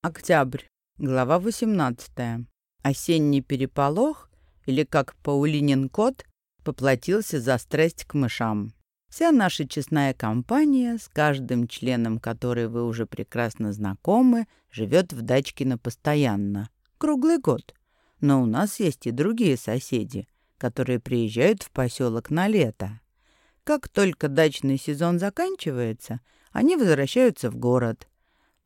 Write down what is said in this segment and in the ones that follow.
Октябрь. Глава 18. Осенний переполох, или как Паулинин кот, поплатился за страсть к мышам. Вся наша честная компания, с каждым членом которой вы уже прекрасно знакомы, живет в Дачкино постоянно, круглый год. Но у нас есть и другие соседи, которые приезжают в поселок на лето. Как только дачный сезон заканчивается, они возвращаются в город –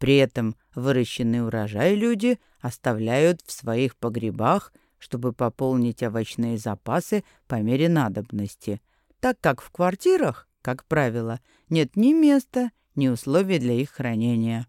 при этом выращенный урожай люди оставляют в своих погребах, чтобы пополнить овощные запасы по мере надобности, так как в квартирах, как правило, нет ни места, ни условий для их хранения.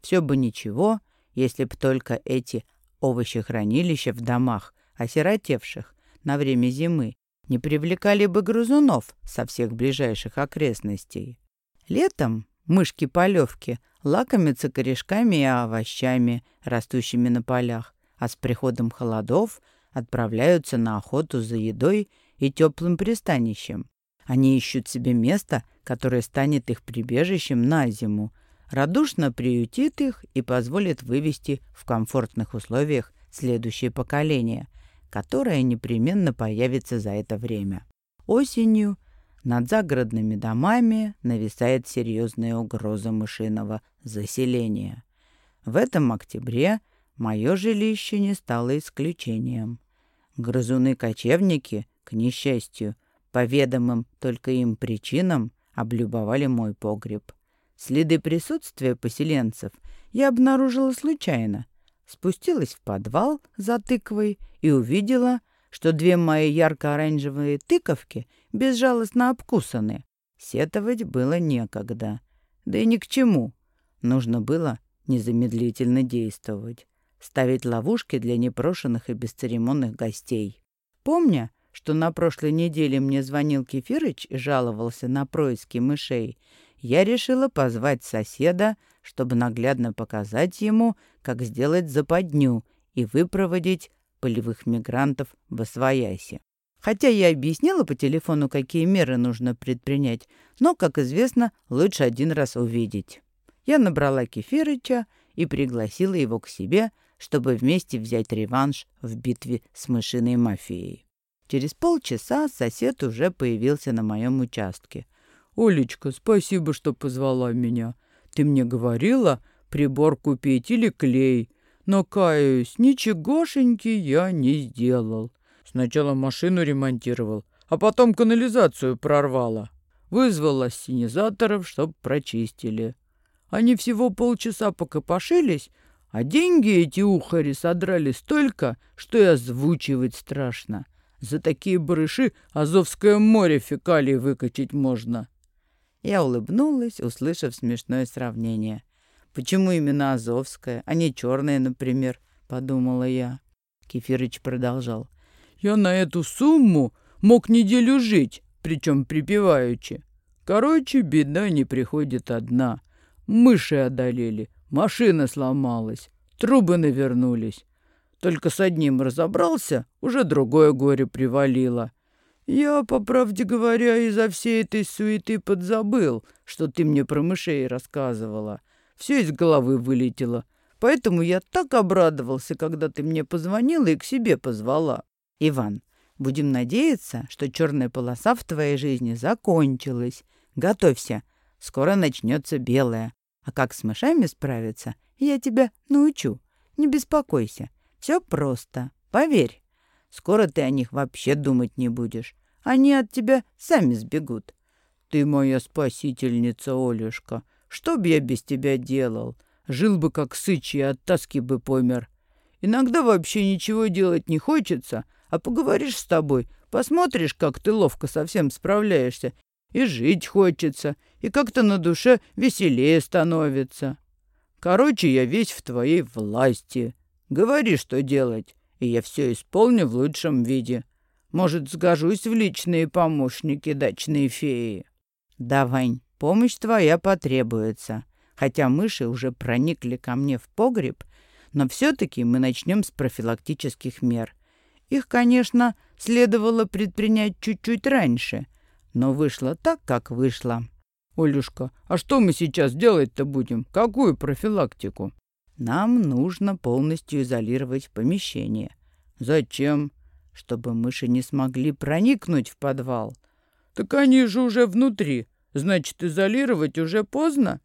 Все бы ничего, если б только эти овощехранилища в домах, осиротевших на время зимы, не привлекали бы грызунов со всех ближайших окрестностей. Летом мышки-полевки лакомятся корешками и овощами, растущими на полях, а с приходом холодов отправляются на охоту за едой и теплым пристанищем. Они ищут себе место, которое станет их прибежищем на зиму, радушно приютит их и позволит вывести в комфортных условиях следующее поколение, которое непременно появится за это время. Осенью над загородными домами нависает серьезная угроза мышиного заселения. В этом октябре мое жилище не стало исключением. Грызуны-кочевники, к несчастью, по ведомым только им причинам, облюбовали мой погреб. Следы присутствия поселенцев я обнаружила случайно. Спустилась в подвал за тыквой и увидела, что две мои ярко-оранжевые тыковки безжалостно обкусаны. Сетовать было некогда. Да и ни к чему. Нужно было незамедлительно действовать. Ставить ловушки для непрошенных и бесцеремонных гостей. Помня, что на прошлой неделе мне звонил Кефирыч и жаловался на происки мышей, я решила позвать соседа, чтобы наглядно показать ему, как сделать западню и выпроводить полевых мигрантов в Освояси. Хотя я объяснила по телефону, какие меры нужно предпринять, но, как известно, лучше один раз увидеть. Я набрала Кефирыча и пригласила его к себе, чтобы вместе взять реванш в битве с мышиной мафией. Через полчаса сосед уже появился на моем участке. «Олечка, спасибо, что позвала меня. Ты мне говорила прибор купить или клей. Но, каюсь, ничегошеньки я не сделал. Сначала машину ремонтировал, а потом канализацию прорвало. Вызвал ассенизаторов, чтоб прочистили. Они всего полчаса покопошились, а деньги эти ухари содрали столько, что и озвучивать страшно. За такие барыши Азовское море фекалий выкачать можно. Я улыбнулась, услышав смешное сравнение. Почему именно Азовская, а не черная, например, подумала я. Кефирыч продолжал. Я на эту сумму мог неделю жить, причем припеваючи. Короче, беда не приходит одна. Мыши одолели, машина сломалась, трубы навернулись. Только с одним разобрался, уже другое горе привалило. Я, по правде говоря, из-за всей этой суеты подзабыл, что ты мне про мышей рассказывала — все из головы вылетело. Поэтому я так обрадовался, когда ты мне позвонила и к себе позвала. Иван, будем надеяться, что черная полоса в твоей жизни закончилась. Готовься, скоро начнется белая. А как с мышами справиться, я тебя научу. Не беспокойся, все просто, поверь. Скоро ты о них вообще думать не будешь. Они от тебя сами сбегут. Ты моя спасительница, Олюшка. Что б я без тебя делал? Жил бы как сыч и от тоски бы помер. Иногда вообще ничего делать не хочется, а поговоришь с тобой, посмотришь, как ты ловко совсем справляешься, и жить хочется, и как-то на душе веселее становится. Короче, я весь в твоей власти. Говори, что делать, и я все исполню в лучшем виде. Может, сгожусь в личные помощники дачные феи. Да, Помощь твоя потребуется. Хотя мыши уже проникли ко мне в погреб, но все-таки мы начнем с профилактических мер. Их, конечно, следовало предпринять чуть-чуть раньше, но вышло так, как вышло. Олюшка, а что мы сейчас делать-то будем? Какую профилактику? Нам нужно полностью изолировать помещение. Зачем? Чтобы мыши не смогли проникнуть в подвал. Так они же уже внутри. Значит, изолировать уже поздно?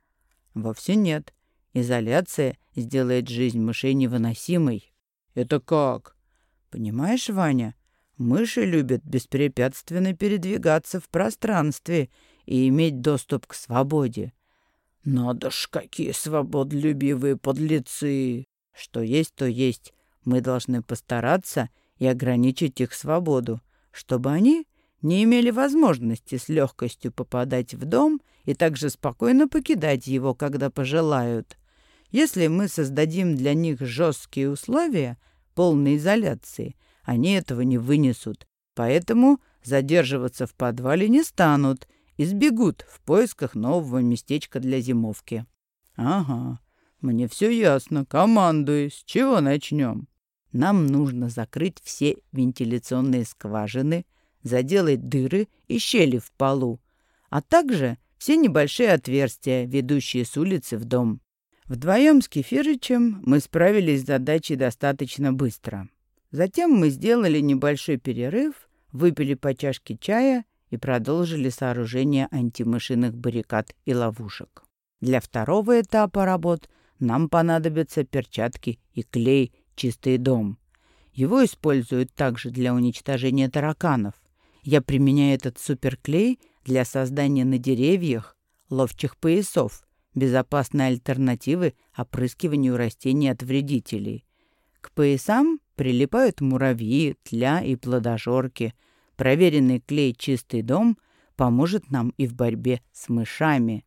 Вовсе нет. Изоляция сделает жизнь мышей невыносимой. Это как? Понимаешь, Ваня, мыши любят беспрепятственно передвигаться в пространстве и иметь доступ к свободе. Надо ж, какие свободолюбивые подлецы! Что есть, то есть. Мы должны постараться и ограничить их свободу, чтобы они не имели возможности с легкостью попадать в дом и также спокойно покидать его, когда пожелают. Если мы создадим для них жесткие условия полной изоляции, они этого не вынесут, поэтому задерживаться в подвале не станут и сбегут в поисках нового местечка для зимовки. Ага, мне все ясно. Командуй. С чего начнем? Нам нужно закрыть все вентиляционные скважины, заделать дыры и щели в полу, а также все небольшие отверстия, ведущие с улицы в дом. Вдвоем с Кефирычем мы справились с задачей достаточно быстро. Затем мы сделали небольшой перерыв, выпили по чашке чая и продолжили сооружение антимышиных баррикад и ловушек. Для второго этапа работ нам понадобятся перчатки и клей «Чистый дом». Его используют также для уничтожения тараканов. Я применяю этот суперклей для создания на деревьях ловчих поясов, безопасной альтернативы опрыскиванию растений от вредителей. К поясам прилипают муравьи, тля и плодожорки. Проверенный клей «Чистый дом» поможет нам и в борьбе с мышами.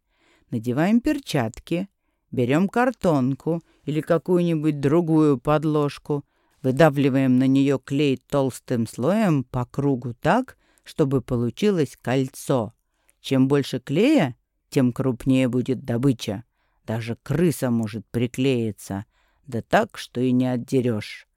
Надеваем перчатки, берем картонку или какую-нибудь другую подложку, выдавливаем на нее клей толстым слоем по кругу так, чтобы получилось кольцо. Чем больше клея, тем крупнее будет добыча. Даже крыса может приклеиться, да так, что и не отдерешь.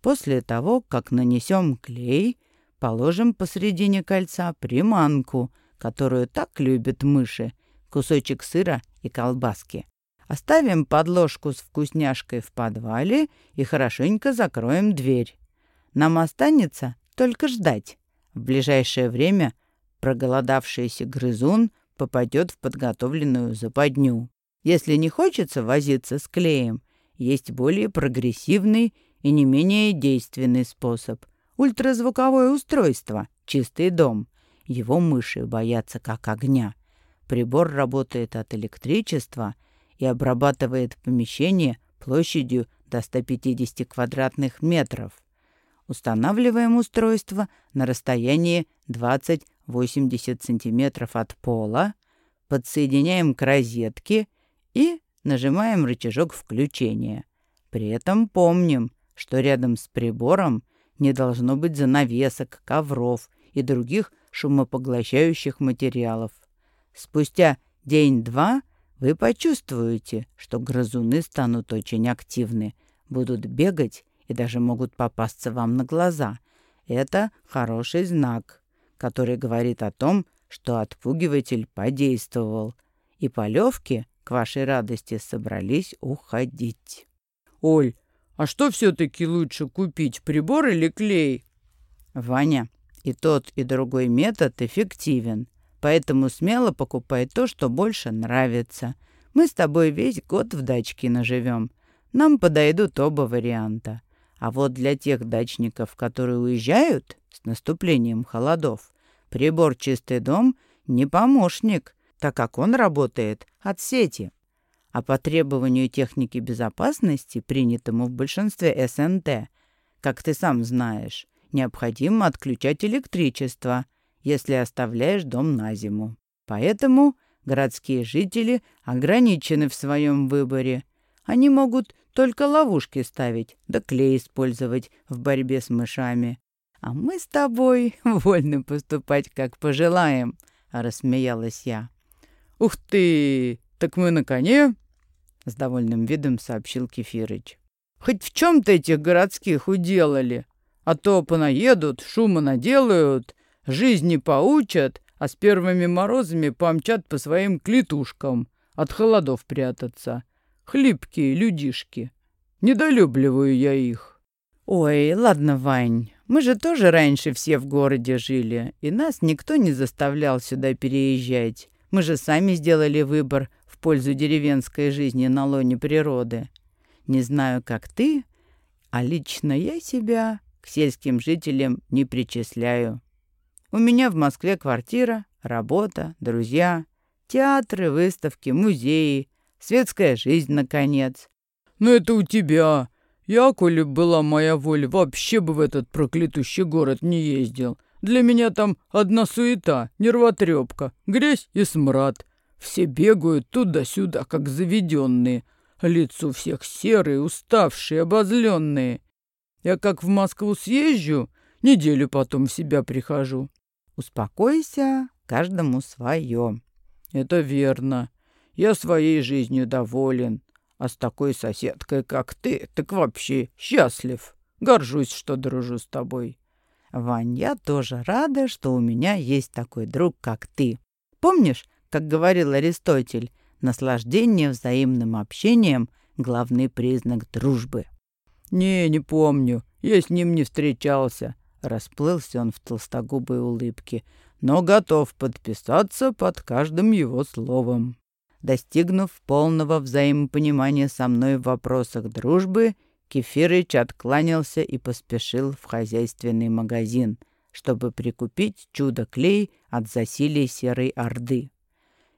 После того, как нанесем клей, положим посредине кольца приманку, которую так любят мыши, кусочек сыра и колбаски. Оставим подложку с вкусняшкой в подвале и хорошенько закроем дверь. Нам останется только ждать. В ближайшее время проголодавшийся грызун попадет в подготовленную западню. Если не хочется возиться с клеем, есть более прогрессивный и не менее действенный способ – ультразвуковое устройство «Чистый дом». Его мыши боятся как огня. Прибор работает от электричества и обрабатывает помещение площадью до 150 квадратных метров. Устанавливаем устройство на расстоянии 20-80 сантиметров от пола, подсоединяем к розетке и нажимаем рычажок включения. При этом помним, что рядом с прибором не должно быть занавесок, ковров и других шумопоглощающих материалов. Спустя день-два вы почувствуете, что грызуны станут очень активны, будут бегать и даже могут попасться вам на глаза. Это хороший знак, который говорит о том, что отпугиватель подействовал, и полевки, к вашей радости, собрались уходить. «Оль, а что все-таки лучше купить, прибор или клей?» «Ваня, и тот, и другой метод эффективен, поэтому смело покупай то, что больше нравится. Мы с тобой весь год в дачке наживем. Нам подойдут оба варианта. А вот для тех дачников, которые уезжают с наступлением холодов, прибор «Чистый дом» не помощник, так как он работает от сети. А по требованию техники безопасности, принятому в большинстве СНТ, как ты сам знаешь, необходимо отключать электричество, если оставляешь дом на зиму. Поэтому городские жители ограничены в своем выборе. Они могут только ловушки ставить, да клей использовать в борьбе с мышами. А мы с тобой вольны поступать, как пожелаем, — рассмеялась я. «Ух ты! Так мы на коне?» — с довольным видом сообщил Кефирыч. «Хоть в чем-то этих городских уделали, а то понаедут, шума наделают, жизни поучат, а с первыми морозами помчат по своим клетушкам, от холодов прятаться. Хлипкие людишки. Недолюбливаю я их. Ой, ладно, Вань, мы же тоже раньше все в городе жили, и нас никто не заставлял сюда переезжать. Мы же сами сделали выбор в пользу деревенской жизни на лоне природы. Не знаю, как ты, а лично я себя к сельским жителям не причисляю. У меня в Москве квартира, работа, друзья, театры, выставки, музеи, светская жизнь, наконец. Но это у тебя. Я, коли была моя воля, вообще бы в этот проклятущий город не ездил. Для меня там одна суета, нервотрепка, грязь и смрад. Все бегают туда-сюда, как заведенные. Лицо всех серые, уставшие, обозленные. Я как в Москву съезжу, неделю потом в себя прихожу. Успокойся, каждому свое. Это верно. Я своей жизнью доволен. А с такой соседкой, как ты, так вообще счастлив. Горжусь, что дружу с тобой. Вань, я тоже рада, что у меня есть такой друг, как ты. Помнишь, как говорил Аристотель, наслаждение взаимным общением — главный признак дружбы? Не, не помню. Я с ним не встречался. Расплылся он в толстогубой улыбке, но готов подписаться под каждым его словом. Достигнув полного взаимопонимания со мной в вопросах дружбы, Кефирыч откланялся и поспешил в хозяйственный магазин, чтобы прикупить чудо-клей от засилия серой орды.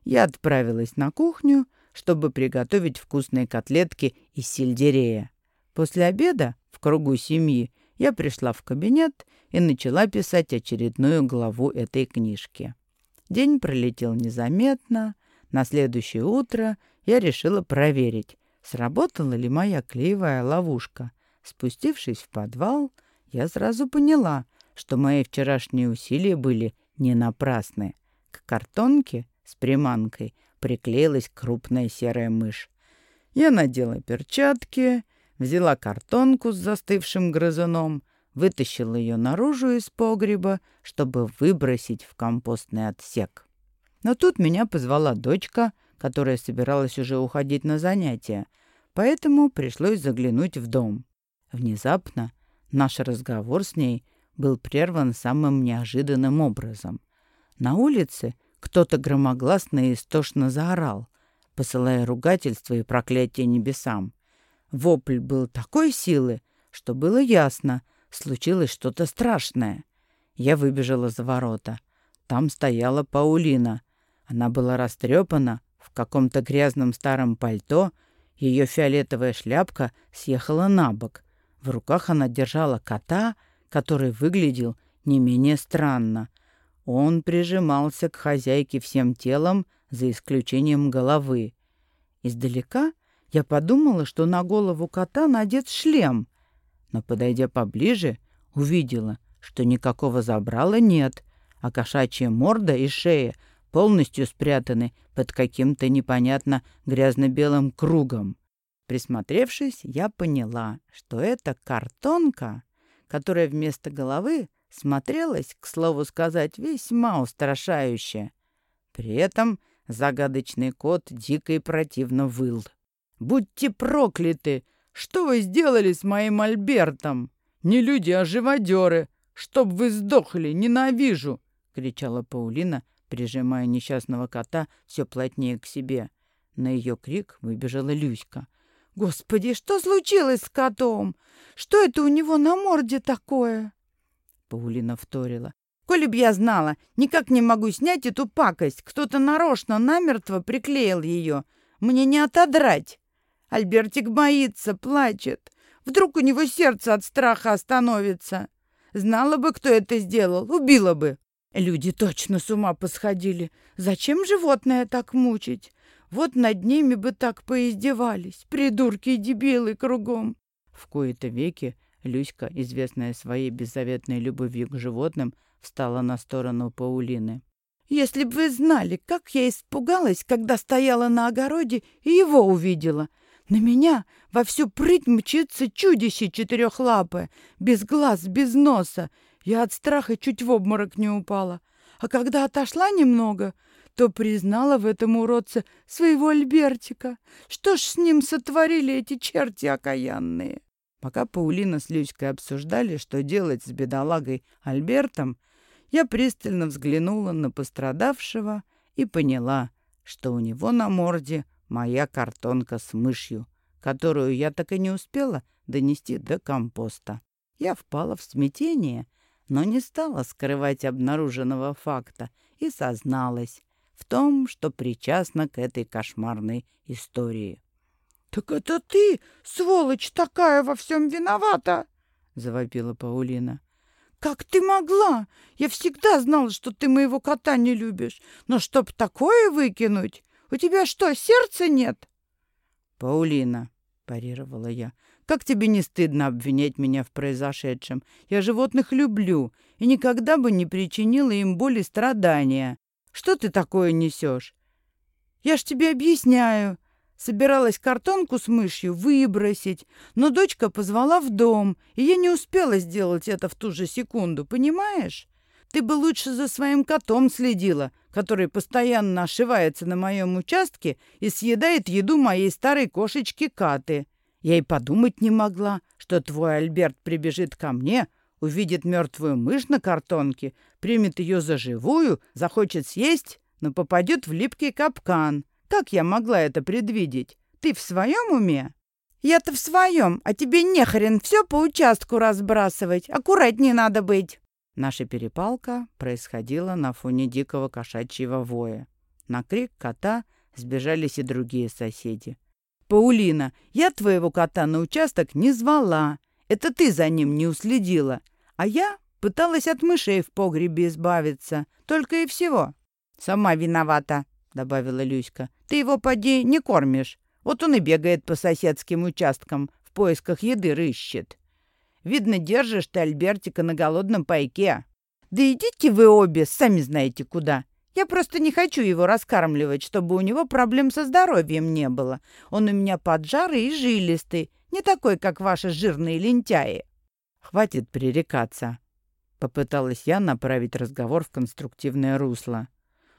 Я отправилась на кухню, чтобы приготовить вкусные котлетки из сельдерея. После обеда, в кругу семьи, я пришла в кабинет и начала писать очередную главу этой книжки. День пролетел незаметно, на следующее утро я решила проверить, сработала ли моя клеевая ловушка. Спустившись в подвал, я сразу поняла, что мои вчерашние усилия были не напрасны. К картонке с приманкой приклеилась крупная серая мышь. Я надела перчатки, взяла картонку с застывшим грызуном, вытащила ее наружу из погреба, чтобы выбросить в компостный отсек. Но тут меня позвала дочка, которая собиралась уже уходить на занятия, поэтому пришлось заглянуть в дом. Внезапно наш разговор с ней был прерван самым неожиданным образом. На улице кто-то громогласно и истошно заорал, посылая ругательства и проклятия небесам. Вопль был такой силы, что было ясно, случилось что-то страшное. Я выбежала за ворота. Там стояла Паулина, она была растрепана, в каком-то грязном старом пальто, ее фиолетовая шляпка съехала на бок. В руках она держала кота, который выглядел не менее странно. Он прижимался к хозяйке всем телом, за исключением головы. Издалека я подумала, что на голову кота надет шлем, но, подойдя поближе, увидела, что никакого забрала нет, а кошачья морда и шея полностью спрятаны под каким-то непонятно грязно-белым кругом. Присмотревшись, я поняла, что это картонка, которая вместо головы смотрелась, к слову сказать, весьма устрашающе. При этом загадочный кот дико и противно выл. «Будьте прокляты! Что вы сделали с моим Альбертом? Не люди, а живодеры! Чтоб вы сдохли! Ненавижу!» — кричала Паулина, прижимая несчастного кота все плотнее к себе. На ее крик выбежала Люська. «Господи, что случилось с котом? Что это у него на морде такое?» Паулина вторила. «Коли б я знала, никак не могу снять эту пакость. Кто-то нарочно намертво приклеил ее. Мне не отодрать. Альбертик боится, плачет. Вдруг у него сердце от страха остановится. Знала бы, кто это сделал, убила бы. Люди точно с ума посходили. Зачем животное так мучить? Вот над ними бы так поиздевались. Придурки и дебилы кругом. В кои-то веки Люська, известная своей беззаветной любовью к животным, встала на сторону Паулины. «Если бы вы знали, как я испугалась, когда стояла на огороде и его увидела. На меня во всю прыть мчится чудище четырехлапое, без глаз, без носа. Я от страха чуть в обморок не упала. А когда отошла немного, то признала в этом уродце своего Альбертика. Что ж с ним сотворили эти черти окаянные? Пока Паулина с Люськой обсуждали, что делать с бедолагой Альбертом, я пристально взглянула на пострадавшего и поняла, что у него на морде моя картонка с мышью, которую я так и не успела донести до компоста. Я впала в смятение, но не стала скрывать обнаруженного факта и созналась в том, что причастна к этой кошмарной истории. «Так это ты, сволочь такая, во всем виновата!» — завопила Паулина. «Как ты могла? Я всегда знала, что ты моего кота не любишь. Но чтоб такое выкинуть, у тебя что, сердца нет?» «Паулина», — парировала я, — «как тебе не стыдно обвинять меня в произошедшем? Я животных люблю и никогда бы не причинила им боли и страдания. Что ты такое несешь?» «Я ж тебе объясняю. Собиралась картонку с мышью выбросить, но дочка позвала в дом, и я не успела сделать это в ту же секунду, понимаешь? Ты бы лучше за своим котом следила, который постоянно ошивается на моем участке и съедает еду моей старой кошечки Каты. Я и подумать не могла, что твой Альберт прибежит ко мне, увидит мертвую мышь на картонке, примет ее за живую, захочет съесть, но попадет в липкий капкан. Как я могла это предвидеть? Ты в своем уме? Я-то в своем, а тебе нехрен все по участку разбрасывать. Аккуратнее надо быть. Наша перепалка происходила на фоне дикого кошачьего воя. На крик кота сбежались и другие соседи. «Паулина, я твоего кота на участок не звала. Это ты за ним не уследила. А я пыталась от мышей в погребе избавиться. Только и всего». «Сама виновата», — добавила Люська. «Ты его, поди, не кормишь. Вот он и бегает по соседским участкам, в поисках еды рыщет. Видно, держишь ты Альбертика на голодном пайке. Да идите вы обе, сами знаете куда. Я просто не хочу его раскармливать, чтобы у него проблем со здоровьем не было. Он у меня поджарый и жилистый, не такой, как ваши жирные лентяи». «Хватит пререкаться», — попыталась я направить разговор в конструктивное русло.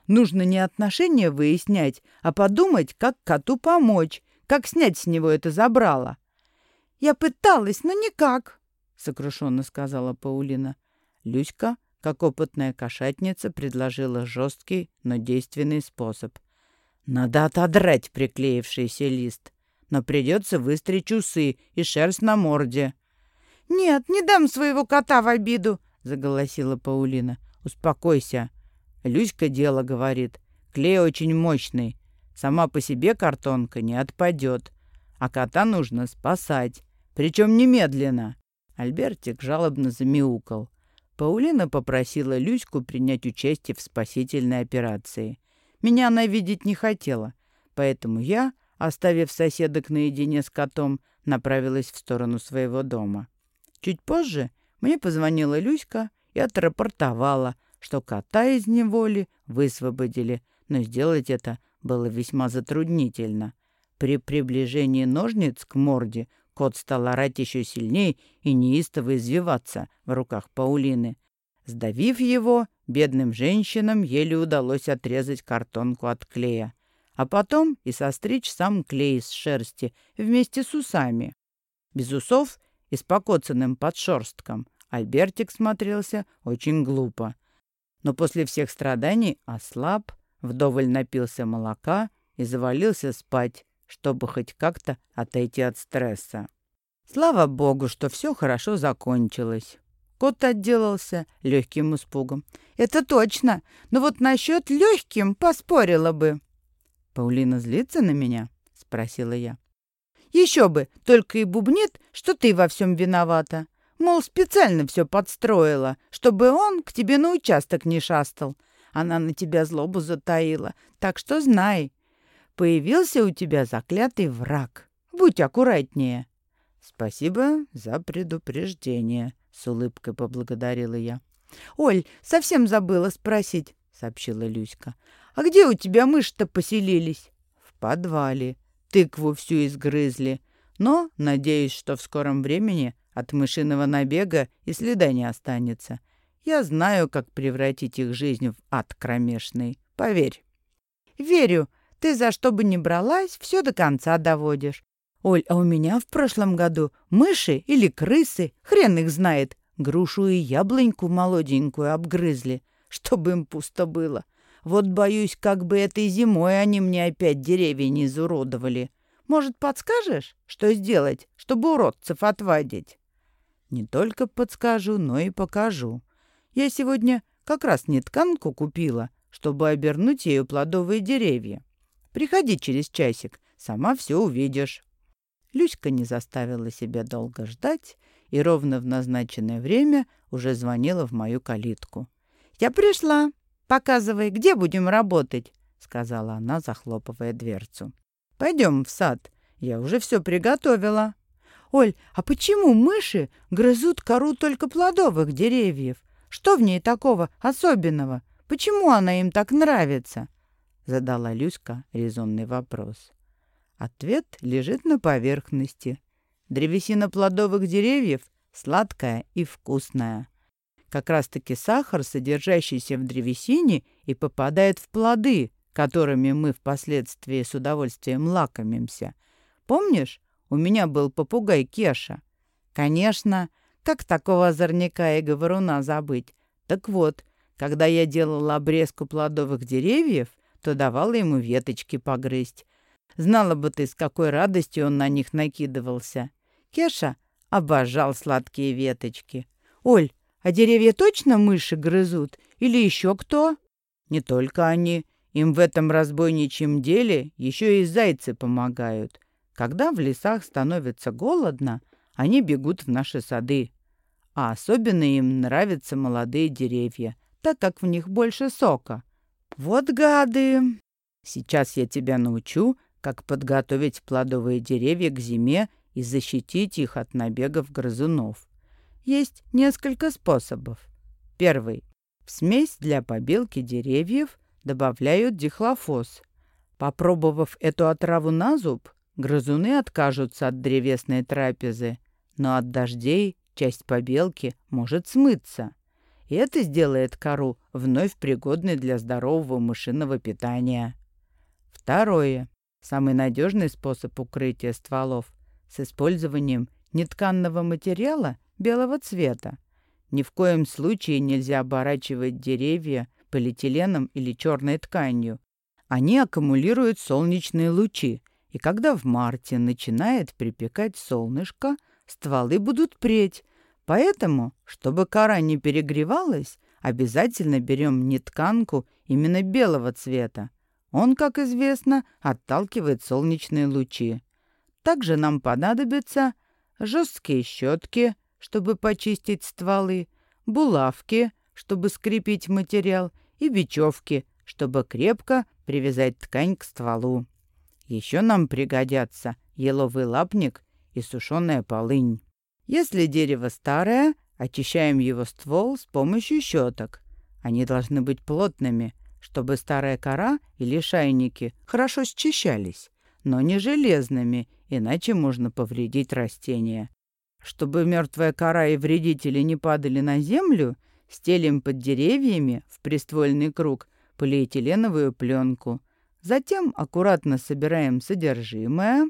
Нужно не отношения выяснять, а подумать, как коту помочь, как снять с него это забрало. «Я пыталась, но никак», — сокрушенно сказала Паулина. Люська, как опытная кошатница, предложила жесткий, но действенный способ. «Надо отодрать приклеившийся лист, но придется выстричь усы и шерсть на морде». «Нет, не дам своего кота в обиду», — заголосила Паулина. «Успокойся», Люська дело говорит. Клей очень мощный. Сама по себе картонка не отпадет. А кота нужно спасать. Причем немедленно. Альбертик жалобно замяукал. Паулина попросила Люську принять участие в спасительной операции. Меня она видеть не хотела, поэтому я, оставив соседок наедине с котом, направилась в сторону своего дома. Чуть позже мне позвонила Люська и отрапортовала, что кота из неволи высвободили, но сделать это было весьма затруднительно. При приближении ножниц к морде кот стал орать еще сильнее и неистово извиваться в руках Паулины. Сдавив его, бедным женщинам еле удалось отрезать картонку от клея, а потом и состричь сам клей из шерсти вместе с усами. Без усов и с покоцанным подшерстком Альбертик смотрелся очень глупо но после всех страданий ослаб, вдоволь напился молока и завалился спать, чтобы хоть как-то отойти от стресса. Слава богу, что все хорошо закончилось. Кот отделался легким испугом. «Это точно, но вот насчет легким поспорила бы». «Паулина злится на меня?» — спросила я. «Еще бы, только и бубнит, что ты во всем виновата. Мол, специально все подстроила, чтобы он к тебе на участок не шастал. Она на тебя злобу затаила, так что знай. Появился у тебя заклятый враг. Будь аккуратнее. Спасибо за предупреждение, с улыбкой поблагодарила я. Оль, совсем забыла спросить, сообщила Люська. А где у тебя мыши-то поселились? В подвале. Тыкву всю изгрызли. Но надеюсь, что в скором времени от мышиного набега и следа не останется. Я знаю, как превратить их жизнь в ад кромешный. Поверь. Верю, ты за что бы ни бралась, все до конца доводишь. Оль, а у меня в прошлом году мыши или крысы, хрен их знает, грушу и яблоньку молоденькую обгрызли, чтобы им пусто было. Вот боюсь, как бы этой зимой они мне опять деревья не изуродовали. Может, подскажешь, что сделать, чтобы уродцев отвадить? Не только подскажу, но и покажу. Я сегодня как раз не тканку купила, чтобы обернуть ею плодовые деревья. Приходи через часик, сама все увидишь. Люська не заставила себя долго ждать и ровно в назначенное время уже звонила в мою калитку. «Я пришла. Показывай, где будем работать», — сказала она, захлопывая дверцу. «Пойдем в сад. Я уже все приготовила». «Оль, а почему мыши грызут кору только плодовых деревьев? Что в ней такого особенного? Почему она им так нравится?» Задала Люська резонный вопрос. Ответ лежит на поверхности. Древесина плодовых деревьев сладкая и вкусная. Как раз-таки сахар, содержащийся в древесине, и попадает в плоды, которыми мы впоследствии с удовольствием лакомимся. Помнишь, у меня был попугай Кеша? Конечно, как такого озорняка и говоруна забыть? Так вот, когда я делала обрезку плодовых деревьев, то давала ему веточки погрызть, Знала бы ты, с какой радостью он на них накидывался. Кеша обожал сладкие веточки. «Оль, а деревья точно мыши грызут? Или еще кто?» «Не только они. Им в этом разбойничьем деле еще и зайцы помогают. Когда в лесах становится голодно, они бегут в наши сады. А особенно им нравятся молодые деревья, так как в них больше сока. Вот гады! Сейчас я тебя научу, как подготовить плодовые деревья к зиме и защитить их от набегов грызунов. Есть несколько способов. Первый. В смесь для побелки деревьев добавляют дихлофос. Попробовав эту отраву на зуб, грызуны откажутся от древесной трапезы, но от дождей часть побелки может смыться. И это сделает кору вновь пригодной для здорового мышиного питания. Второе. Самый надежный способ укрытия стволов с использованием нетканного материала белого цвета. Ни в коем случае нельзя оборачивать деревья полиэтиленом или черной тканью. Они аккумулируют солнечные лучи, и когда в марте начинает припекать солнышко, стволы будут преть. Поэтому, чтобы кора не перегревалась, обязательно берем нетканку именно белого цвета. Он, как известно, отталкивает солнечные лучи. Также нам понадобятся жесткие щетки, чтобы почистить стволы, булавки, чтобы скрепить материал, и бечевки, чтобы крепко привязать ткань к стволу. Еще нам пригодятся еловый лапник и сушеная полынь. Если дерево старое, очищаем его ствол с помощью щеток. Они должны быть плотными, чтобы старая кора или шайники хорошо счищались, но не железными, иначе можно повредить растения. Чтобы мертвая кора и вредители не падали на землю, стелим под деревьями в приствольный круг полиэтиленовую пленку. Затем аккуратно собираем содержимое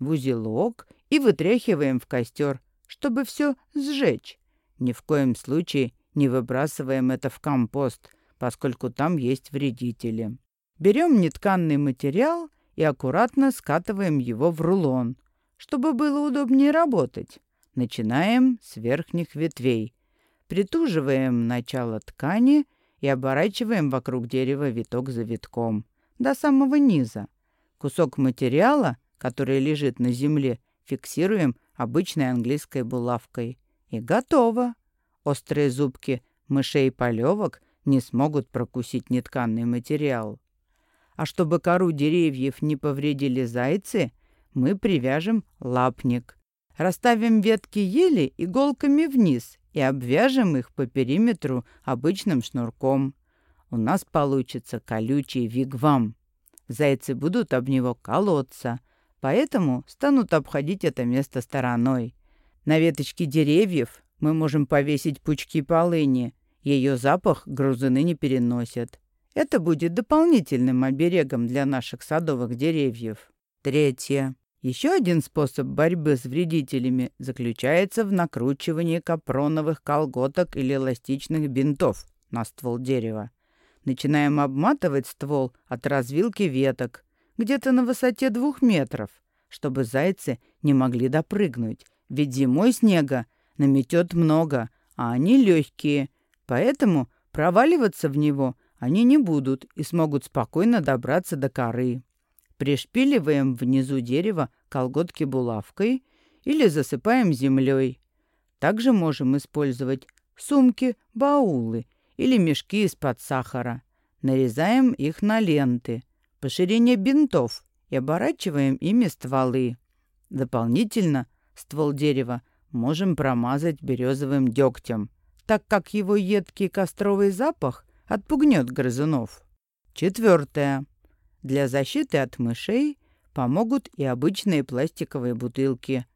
в узелок и вытряхиваем в костер, чтобы все сжечь. Ни в коем случае не выбрасываем это в компост, поскольку там есть вредители. Берем нетканный материал и аккуратно скатываем его в рулон, чтобы было удобнее работать. Начинаем с верхних ветвей. Притуживаем начало ткани и оборачиваем вокруг дерева виток за витком, до самого низа. Кусок материала, который лежит на земле, фиксируем обычной английской булавкой. И готово. Острые зубки мышей полевок не смогут прокусить нетканный материал. А чтобы кору деревьев не повредили зайцы, мы привяжем лапник. Расставим ветки ели иголками вниз и обвяжем их по периметру обычным шнурком. У нас получится колючий вигвам. Зайцы будут об него колоться, поэтому станут обходить это место стороной. На веточке деревьев мы можем повесить пучки полыни – ее запах грузины не переносят. Это будет дополнительным оберегом для наших садовых деревьев. Третье. Еще один способ борьбы с вредителями заключается в накручивании капроновых колготок или эластичных бинтов на ствол дерева. Начинаем обматывать ствол от развилки веток, где-то на высоте двух метров, чтобы зайцы не могли допрыгнуть, ведь зимой снега наметет много, а они легкие, поэтому проваливаться в него они не будут и смогут спокойно добраться до коры. Пришпиливаем внизу дерева колготки булавкой или засыпаем землей. Также можем использовать сумки, баулы или мешки из-под сахара. Нарезаем их на ленты по бинтов и оборачиваем ими стволы. Дополнительно ствол дерева можем промазать березовым дегтем, так как его едкий костровый запах отпугнет грызунов. Четвертое. Для защиты от мышей помогут и обычные пластиковые бутылки.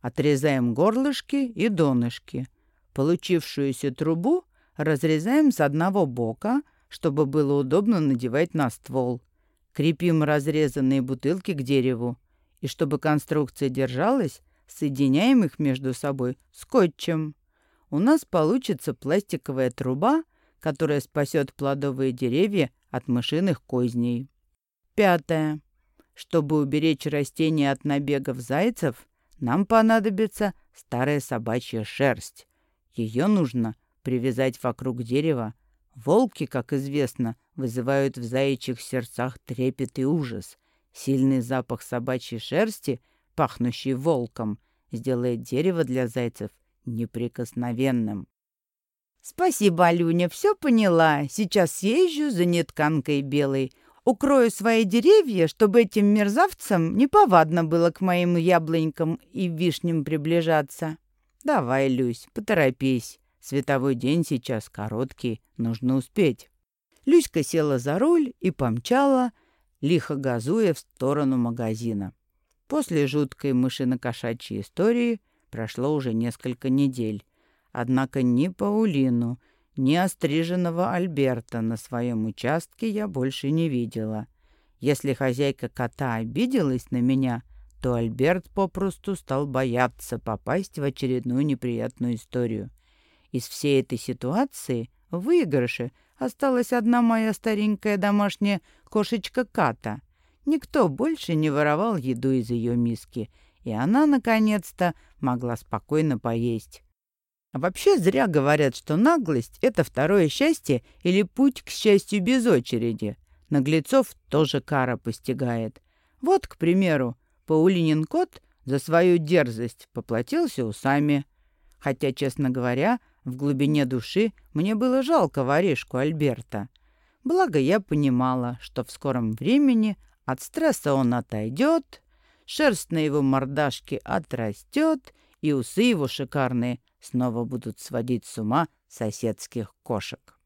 Отрезаем горлышки и донышки. Получившуюся трубу разрезаем с одного бока, чтобы было удобно надевать на ствол. Крепим разрезанные бутылки к дереву. И чтобы конструкция держалась, соединяем их между собой скотчем. У нас получится пластиковая труба, которая спасет плодовые деревья от мышиных козней. Пятое. Чтобы уберечь растения от набегов зайцев, нам понадобится старая собачья шерсть. Ее нужно привязать вокруг дерева. Волки, как известно, вызывают в заячьих сердцах трепет и ужас. Сильный запах собачьей шерсти, пахнущий волком, сделает дерево для зайцев неприкосновенным. «Спасибо, Алюня, все поняла. Сейчас съезжу за нетканкой белой. Укрою свои деревья, чтобы этим мерзавцам неповадно было к моим яблонькам и вишням приближаться. Давай, Люсь, поторопись. Световой день сейчас короткий, нужно успеть». Люська села за руль и помчала, лихо газуя в сторону магазина. После жуткой мышино-кошачьей истории прошло уже несколько недель. Однако ни Паулину, ни остриженного Альберта на своем участке я больше не видела. Если хозяйка кота обиделась на меня, то Альберт попросту стал бояться попасть в очередную неприятную историю. Из всей этой ситуации в выигрыше осталась одна моя старенькая домашняя кошечка Ката. Никто больше не воровал еду из ее миски, и она, наконец-то, могла спокойно поесть. А вообще зря говорят, что наглость — это второе счастье или путь к счастью без очереди. Наглецов тоже кара постигает. Вот, к примеру, Паулинин кот за свою дерзость поплатился усами. Хотя, честно говоря, в глубине души мне было жалко воришку Альберта. Благо я понимала, что в скором времени от стресса он отойдет, шерсть на его мордашке отрастет, и усы его шикарные снова будут сводить с ума соседских кошек.